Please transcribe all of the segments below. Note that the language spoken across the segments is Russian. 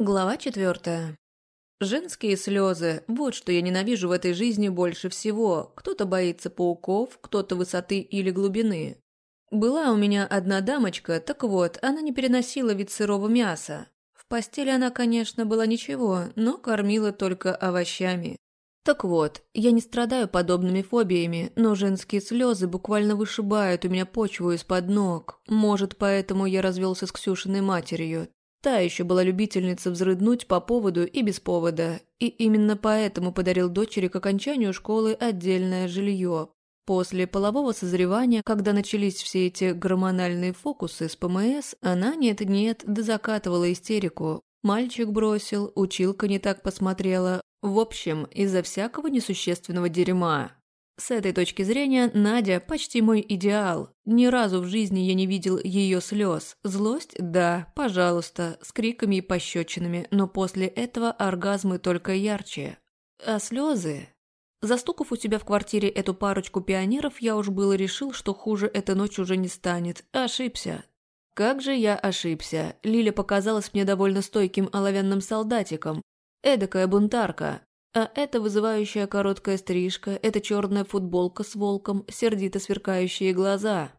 Глава четвертая. Женские слезы – вот что я ненавижу в этой жизни больше всего. Кто-то боится пауков, кто-то высоты или глубины. Была у меня одна дамочка, так вот, она не переносила вид сырого мяса. В постели она, конечно, была ничего, но кормила только овощами. Так вот, я не страдаю подобными фобиями, но женские слезы буквально вышибают у меня почву из-под ног. Может, поэтому я развелся с Ксюшиной матерью. Та еще была любительница взрыднуть по поводу и без повода, и именно поэтому подарил дочери к окончанию школы отдельное жилье. После полового созревания, когда начались все эти гормональные фокусы с ПМС, она нет-нет да закатывала истерику. Мальчик бросил, училка не так посмотрела. В общем, из-за всякого несущественного дерьма. С этой точки зрения Надя почти мой идеал. Ни разу в жизни я не видел ее слез. Злость – да, пожалуйста, с криками и пощечинами, но после этого оргазмы только ярче. А слезы? Застукав у себя в квартире эту парочку пионеров, я уж было решил, что хуже эта ночь уже не станет. Ошибся. Как же я ошибся. Лиля показалась мне довольно стойким оловянным солдатиком. Эдакая бунтарка. А это вызывающая короткая стрижка, это черная футболка с волком, сердито сверкающие глаза.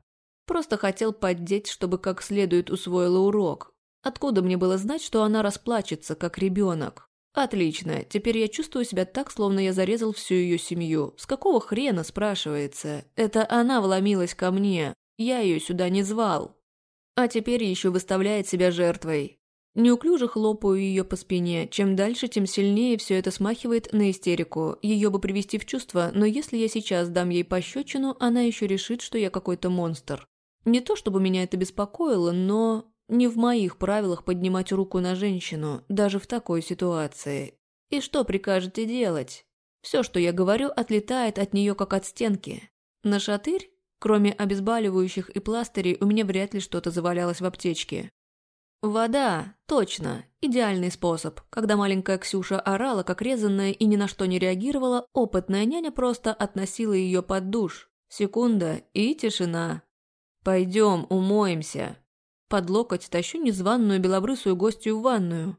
Просто хотел поддеть, чтобы как следует усвоила урок. Откуда мне было знать, что она расплачется, как ребенок? Отлично, теперь я чувствую себя так, словно я зарезал всю ее семью. С какого хрена, спрашивается? Это она вломилась ко мне. Я ее сюда не звал. А теперь еще выставляет себя жертвой. Неуклюже хлопаю ее по спине. Чем дальше, тем сильнее все это смахивает на истерику. Ее бы привести в чувство, но если я сейчас дам ей пощечину, она еще решит, что я какой-то монстр. Не то чтобы меня это беспокоило, но... Не в моих правилах поднимать руку на женщину, даже в такой ситуации. И что прикажете делать? Все, что я говорю, отлетает от нее как от стенки. На шатырь? Кроме обезболивающих и пластырей, у меня вряд ли что-то завалялось в аптечке. Вода, точно, идеальный способ. Когда маленькая Ксюша орала, как резанная, и ни на что не реагировала, опытная няня просто относила ее под душ. Секунда и тишина. «Пойдем, умоемся». Под локоть тащу незваную белобрысую гостью в ванную.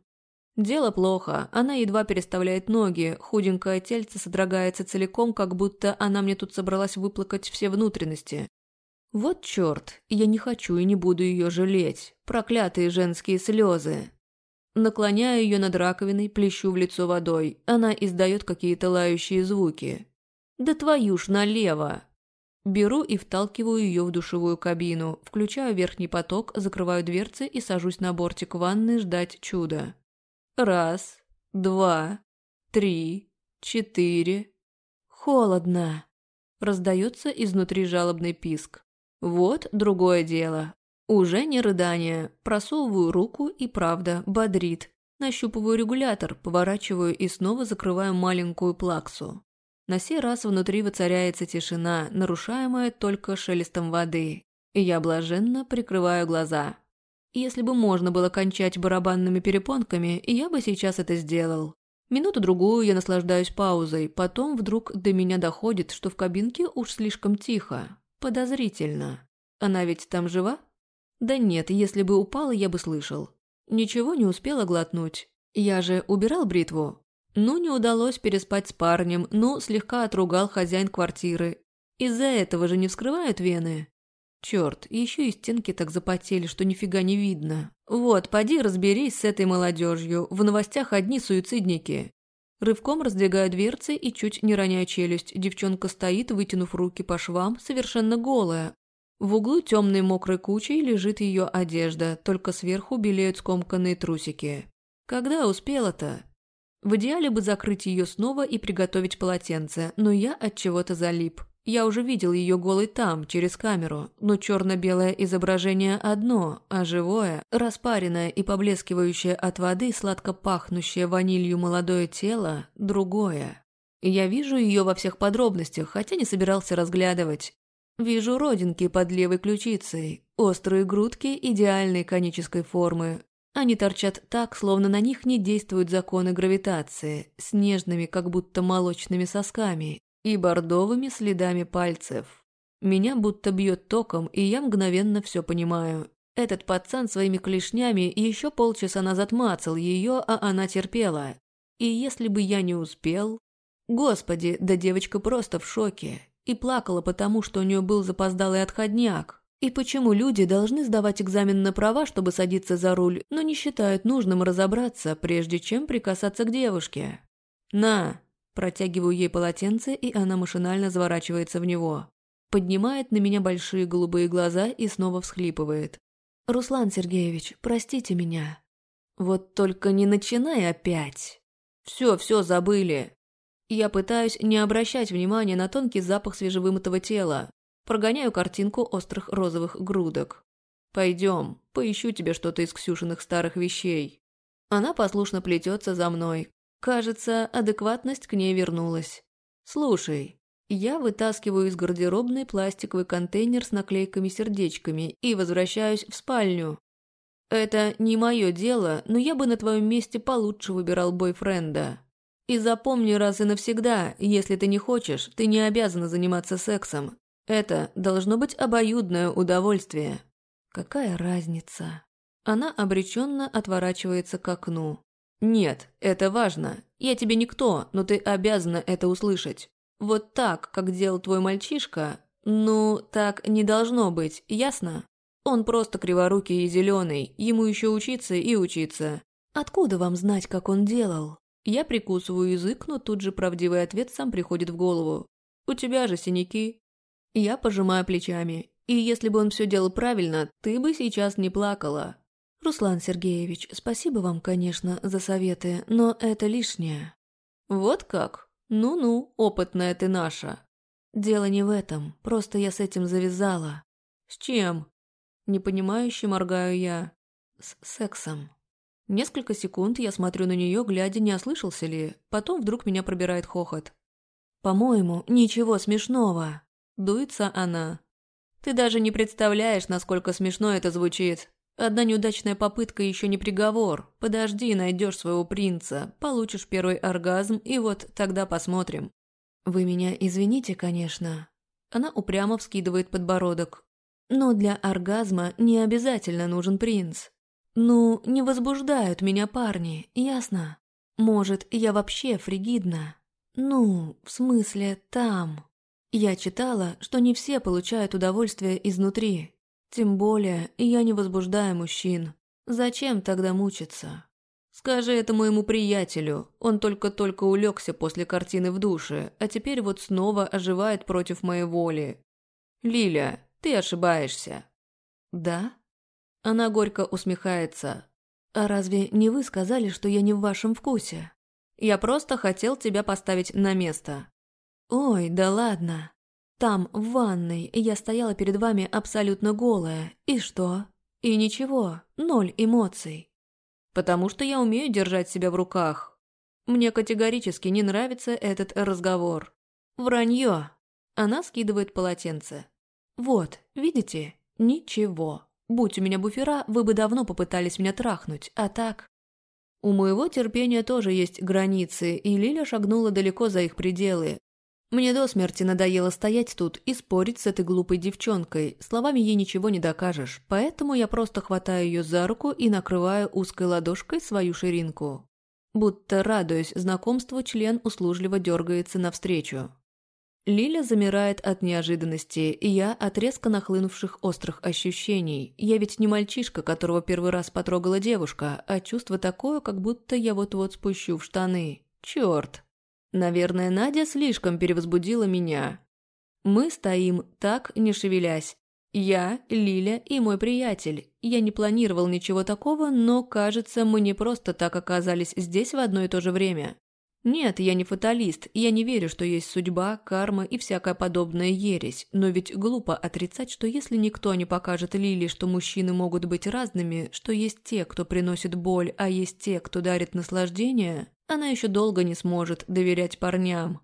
Дело плохо, она едва переставляет ноги, худенькое тельце содрогается целиком, как будто она мне тут собралась выплакать все внутренности. Вот черт, я не хочу и не буду ее жалеть. Проклятые женские слезы. Наклоняю ее над раковиной, плещу в лицо водой. Она издает какие-то лающие звуки. Да твою ж налево! Беру и вталкиваю ее в душевую кабину, включаю верхний поток, закрываю дверцы и сажусь на бортик ванны ждать чуда. Раз, два, три, четыре. Холодно. Раздается изнутри жалобный писк. Вот другое дело. Уже не рыдание. Просовываю руку и правда бодрит. Нащупываю регулятор, поворачиваю и снова закрываю маленькую плаксу. На сей раз внутри воцаряется тишина, нарушаемая только шелестом воды. И я блаженно прикрываю глаза. Если бы можно было кончать барабанными перепонками, я бы сейчас это сделал. Минуту-другую я наслаждаюсь паузой, потом вдруг до меня доходит, что в кабинке уж слишком тихо. Подозрительно. Она ведь там жива? Да нет, если бы упала, я бы слышал. Ничего не успела глотнуть. Я же убирал бритву. Ну, не удалось переспать с парнем, ну, слегка отругал хозяин квартиры. Из-за этого же не вскрывают вены. Черт, еще и стенки так запотели, что нифига не видно. Вот, поди разберись с этой молодежью. В новостях одни суицидники. Рывком раздвигаю дверцы и чуть не роняю челюсть. Девчонка стоит, вытянув руки по швам, совершенно голая. В углу темной мокрой кучей лежит ее одежда, только сверху белеют скомканные трусики. Когда успела-то? В идеале бы закрыть ее снова и приготовить полотенце, но я от чего-то залип. Я уже видел ее голой там, через камеру, но черно-белое изображение одно, а живое, распаренное и поблескивающее от воды, сладко пахнущее ванилью молодое тело – другое. Я вижу ее во всех подробностях, хотя не собирался разглядывать. Вижу родинки под левой ключицей, острые грудки идеальной конической формы. Они торчат так, словно на них не действуют законы гравитации, с нежными, как будто молочными сосками, и бордовыми следами пальцев. Меня будто бьет током, и я мгновенно все понимаю. Этот пацан своими клешнями еще полчаса назад мацал ее, а она терпела. И если бы я не успел... Господи, да девочка просто в шоке. И плакала потому, что у нее был запоздалый отходняк. И почему люди должны сдавать экзамен на права, чтобы садиться за руль, но не считают нужным разобраться, прежде чем прикасаться к девушке? «На!» Протягиваю ей полотенце, и она машинально заворачивается в него. Поднимает на меня большие голубые глаза и снова всхлипывает. «Руслан Сергеевич, простите меня». «Вот только не начинай опять!» «Все, все, забыли!» Я пытаюсь не обращать внимания на тонкий запах свежевымытого тела. Прогоняю картинку острых розовых грудок. «Пойдем, поищу тебе что-то из Ксюшиных старых вещей». Она послушно плетется за мной. Кажется, адекватность к ней вернулась. «Слушай, я вытаскиваю из гардеробной пластиковый контейнер с наклейками-сердечками и возвращаюсь в спальню. Это не мое дело, но я бы на твоем месте получше выбирал бойфренда. И запомни раз и навсегда, если ты не хочешь, ты не обязана заниматься сексом. Это должно быть обоюдное удовольствие. Какая разница? Она обреченно отворачивается к окну. Нет, это важно. Я тебе никто, но ты обязана это услышать. Вот так, как делал твой мальчишка, ну, так не должно быть, ясно? Он просто криворукий и зеленый, ему еще учиться и учиться. Откуда вам знать, как он делал? Я прикусываю язык, но тут же правдивый ответ сам приходит в голову. У тебя же синяки. Я пожимаю плечами. И если бы он все делал правильно, ты бы сейчас не плакала. Руслан Сергеевич, спасибо вам, конечно, за советы, но это лишнее. Вот как? «Ну-ну, опытная ты наша». «Дело не в этом, просто я с этим завязала». «С чем?» Непонимающе моргаю я. «С сексом». Несколько секунд я смотрю на нее, глядя, не ослышался ли. Потом вдруг меня пробирает хохот. «По-моему, ничего смешного». Дуется она. «Ты даже не представляешь, насколько смешно это звучит. Одна неудачная попытка еще не приговор. Подожди, найдешь своего принца, получишь первый оргазм, и вот тогда посмотрим. Вы меня извините, конечно. Она упрямо вскидывает подбородок. Но для оргазма не обязательно нужен принц. Ну, не возбуждают меня парни, ясно? Может, я вообще фригидна? Ну, в смысле, там. Я читала, что не все получают удовольствие изнутри. Тем более, я не возбуждаю мужчин. Зачем тогда мучиться? Скажи это моему приятелю. Он только-только улегся после картины в душе, а теперь вот снова оживает против моей воли. Лиля, ты ошибаешься. Да? Она горько усмехается. А разве не вы сказали, что я не в вашем вкусе? Я просто хотел тебя поставить на место. Ой, да ладно. Там, в ванной, я стояла перед вами абсолютно голая. И что? И ничего, ноль эмоций. Потому что я умею держать себя в руках. Мне категорически не нравится этот разговор. Вранье. Она скидывает полотенце. Вот, видите? Ничего. Будь у меня буфера, вы бы давно попытались меня трахнуть, а так... У моего терпения тоже есть границы, и Лиля шагнула далеко за их пределы, мне до смерти надоело стоять тут и спорить с этой глупой девчонкой, словами ей ничего не докажешь, поэтому я просто хватаю ее за руку и накрываю узкой ладошкой свою ширинку. Будто, радуясь знакомству, член услужливо дергается навстречу. Лиля замирает от неожиданности, и я от резко нахлынувших острых ощущений. Я ведь не мальчишка, которого первый раз потрогала девушка, а чувство такое, как будто я вот-вот спущу в штаны. Черт! Наверное, Надя слишком перевозбудила меня. Мы стоим так, не шевелясь. Я, Лиля и мой приятель. Я не планировал ничего такого, но, кажется, мы не просто так оказались здесь в одно и то же время. Нет, я не фаталист, я не верю, что есть судьба, карма и всякая подобная ересь, но ведь глупо отрицать, что если никто не покажет Лили, что мужчины могут быть разными, что есть те, кто приносит боль, а есть те, кто дарит наслаждение, она еще долго не сможет доверять парням.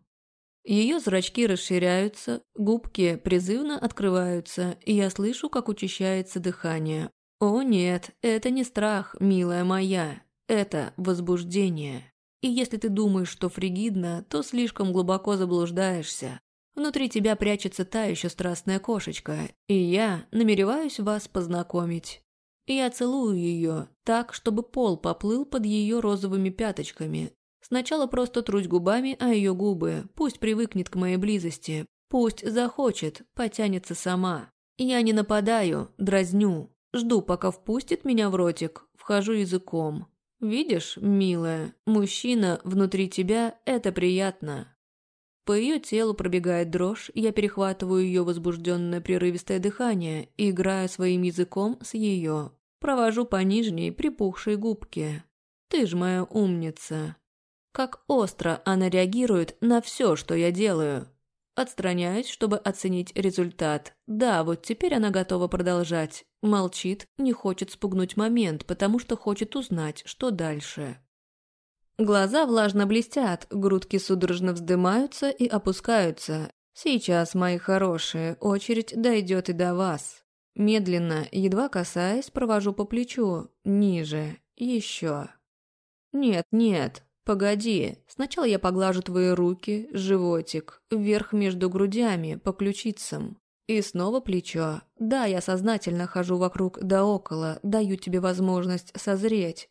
Ее зрачки расширяются, губки призывно открываются, и я слышу, как учащается дыхание. О нет, это не страх, милая моя, это возбуждение. И если ты думаешь, что фригидно, то слишком глубоко заблуждаешься. Внутри тебя прячется та еще страстная кошечка, и я намереваюсь вас познакомить. Я целую ее так, чтобы пол поплыл под ее розовыми пяточками. Сначала просто трусь губами о ее губы, пусть привыкнет к моей близости, пусть захочет, потянется сама. Я не нападаю, дразню, жду, пока впустит меня в ротик, вхожу языком. Видишь, милая, мужчина внутри тебя – это приятно. По ее телу пробегает дрожь, я перехватываю ее возбужденное прерывистое дыхание и играю своим языком с ее. Провожу по нижней припухшей губке. Ты ж моя умница. Как остро она реагирует на все, что я делаю. Отстраняюсь, чтобы оценить результат. Да, вот теперь она готова продолжать. Молчит, не хочет спугнуть момент, потому что хочет узнать, что дальше. Глаза влажно блестят, грудки судорожно вздымаются и опускаются. Сейчас, мои хорошие, очередь дойдет и до вас. Медленно, едва касаясь, провожу по плечу, ниже, еще. Нет, нет, погоди. Сначала я поглажу твои руки, животик, вверх между грудями, по ключицам. И снова плечо. Да, я сознательно хожу вокруг да около, даю тебе возможность созреть.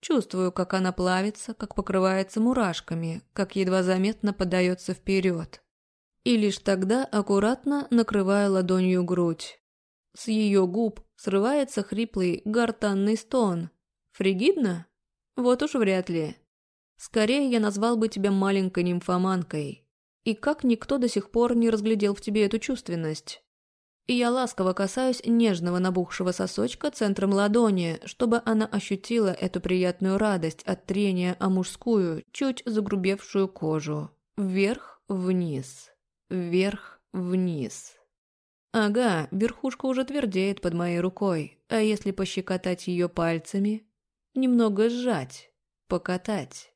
Чувствую, как она плавится, как покрывается мурашками, как едва заметно подается вперед. И лишь тогда аккуратно накрываю ладонью грудь. С ее губ срывается хриплый гортанный стон. Фригидно? Вот уж вряд ли. Скорее я назвал бы тебя маленькой нимфоманкой. И как никто до сих пор не разглядел в тебе эту чувственность? и я ласково касаюсь нежного набухшего сосочка центром ладони, чтобы она ощутила эту приятную радость от трения о мужскую, чуть загрубевшую кожу. Вверх-вниз, вверх-вниз. Ага, верхушка уже твердеет под моей рукой, а если пощекотать ее пальцами? Немного сжать, покатать.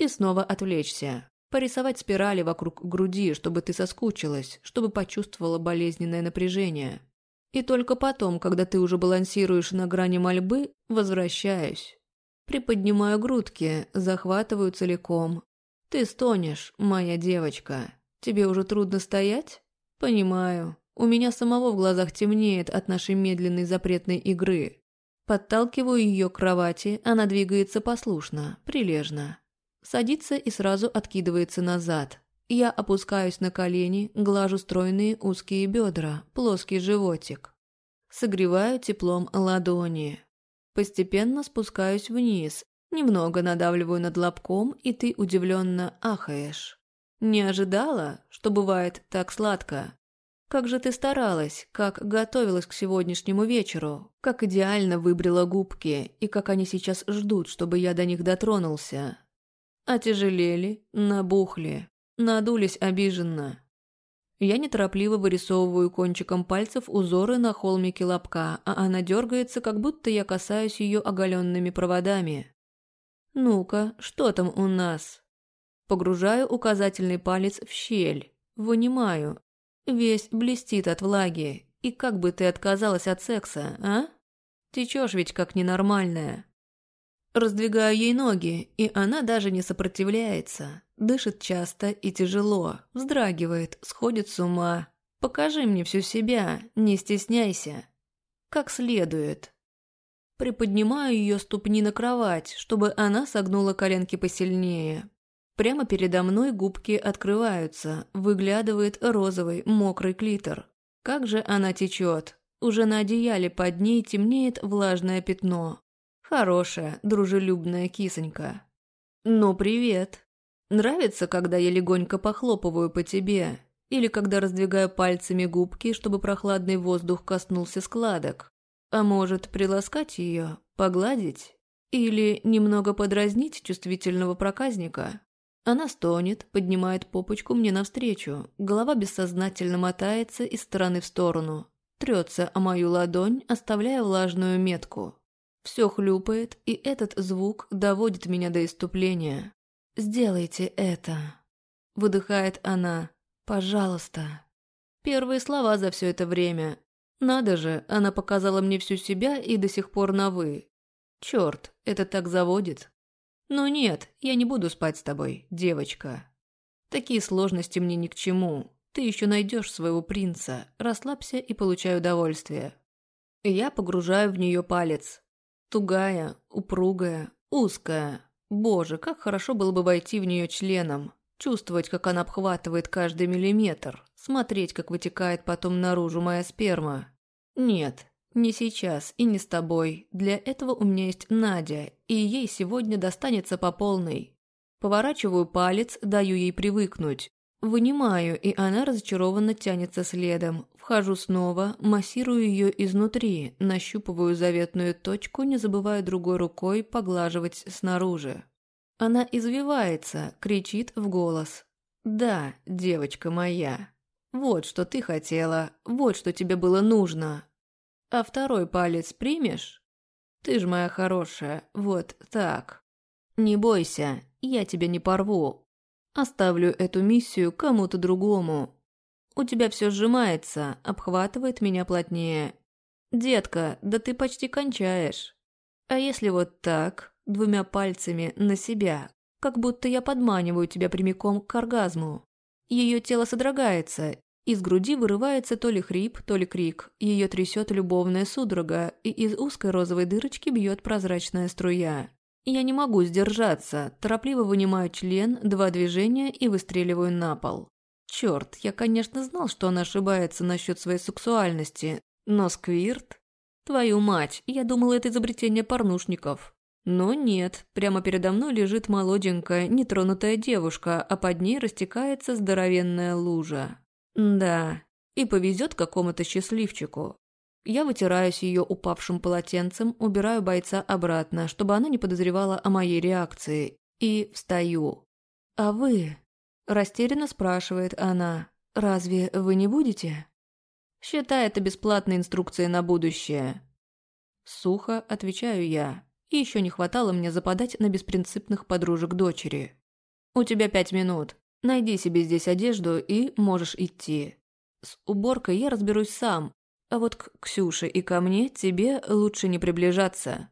И снова отвлечься, Порисовать спирали вокруг груди, чтобы ты соскучилась, чтобы почувствовала болезненное напряжение. И только потом, когда ты уже балансируешь на грани мольбы, возвращаюсь. Приподнимаю грудки, захватываю целиком. Ты стонешь, моя девочка. Тебе уже трудно стоять? Понимаю. У меня самого в глазах темнеет от нашей медленной запретной игры. Подталкиваю ее к кровати, она двигается послушно, прилежно. Садится и сразу откидывается назад. Я опускаюсь на колени, глажу стройные узкие бедра, плоский животик. Согреваю теплом ладони. Постепенно спускаюсь вниз, немного надавливаю над лобком, и ты удивленно ахаешь. Не ожидала, что бывает так сладко. Как же ты старалась, как готовилась к сегодняшнему вечеру, как идеально выбрила губки, и как они сейчас ждут, чтобы я до них дотронулся. Отяжелели, набухли, надулись обиженно. Я неторопливо вырисовываю кончиком пальцев узоры на холмике лобка, а она дергается, как будто я касаюсь ее оголенными проводами. «Ну-ка, что там у нас?» Погружаю указательный палец в щель, вынимаю. Весь блестит от влаги. И как бы ты отказалась от секса, а? Течешь ведь как ненормальная. Раздвигаю ей ноги, и она даже не сопротивляется. Дышит часто и тяжело, вздрагивает, сходит с ума. Покажи мне всю себя, не стесняйся. Как следует. Приподнимаю ее ступни на кровать, чтобы она согнула коленки посильнее. Прямо передо мной губки открываются, выглядывает розовый, мокрый клитор. Как же она течет. Уже на одеяле под ней темнеет влажное пятно. Хорошая, дружелюбная кисонька. Ну, привет. Нравится, когда я легонько похлопываю по тебе? Или когда раздвигаю пальцами губки, чтобы прохладный воздух коснулся складок? А может, приласкать ее, погладить? Или немного подразнить чувствительного проказника? Она стонет, поднимает попочку мне навстречу, голова бессознательно мотается из стороны в сторону, трется о мою ладонь, оставляя влажную метку. Все хлюпает, и этот звук доводит меня до иступления. «Сделайте это!» Выдыхает она. «Пожалуйста!» Первые слова за все это время. Надо же, она показала мне всю себя и до сих пор на «вы». Черт, это так заводит. Но нет, я не буду спать с тобой, девочка. Такие сложности мне ни к чему. Ты еще найдешь своего принца. Расслабься и получай удовольствие. Я погружаю в нее палец. Тугая, упругая, узкая. Боже, как хорошо было бы войти в нее членом. Чувствовать, как она обхватывает каждый миллиметр. Смотреть, как вытекает потом наружу моя сперма. Нет, не сейчас и не с тобой. Для этого у меня есть Надя, и ей сегодня достанется по полной. Поворачиваю палец, даю ей привыкнуть. Вынимаю, и она разочарованно тянется следом. Вхожу снова, массирую ее изнутри, нащупываю заветную точку, не забывая другой рукой поглаживать снаружи. Она извивается, кричит в голос. «Да, девочка моя, вот что ты хотела, вот что тебе было нужно. А второй палец примешь? Ты ж моя хорошая, вот так. Не бойся, я тебя не порву, Оставлю эту миссию кому-то другому. У тебя все сжимается, обхватывает меня плотнее. Детка, да ты почти кончаешь. А если вот так, двумя пальцами на себя, как будто я подманиваю тебя прямиком к оргазму. Ее тело содрогается, из груди вырывается то ли хрип, то ли крик, ее трясет любовная судорога, и из узкой розовой дырочки бьет прозрачная струя. Я не могу сдержаться, торопливо вынимаю член, два движения и выстреливаю на пол. Черт, я, конечно, знал, что она ошибается насчет своей сексуальности, но сквирт... Твою мать, я думал, это изобретение порнушников. Но нет, прямо передо мной лежит молоденькая, нетронутая девушка, а под ней растекается здоровенная лужа. Да, и повезет какому-то счастливчику. Я вытираюсь ее упавшим полотенцем, убираю бойца обратно, чтобы она не подозревала о моей реакции, и встаю. «А вы?» – растерянно спрашивает она. «Разве вы не будете?» «Считай это бесплатной инструкцией на будущее». Сухо отвечаю я. И еще не хватало мне западать на беспринципных подружек дочери. «У тебя пять минут. Найди себе здесь одежду и можешь идти. С уборкой я разберусь сам, а вот к Ксюше и ко мне тебе лучше не приближаться.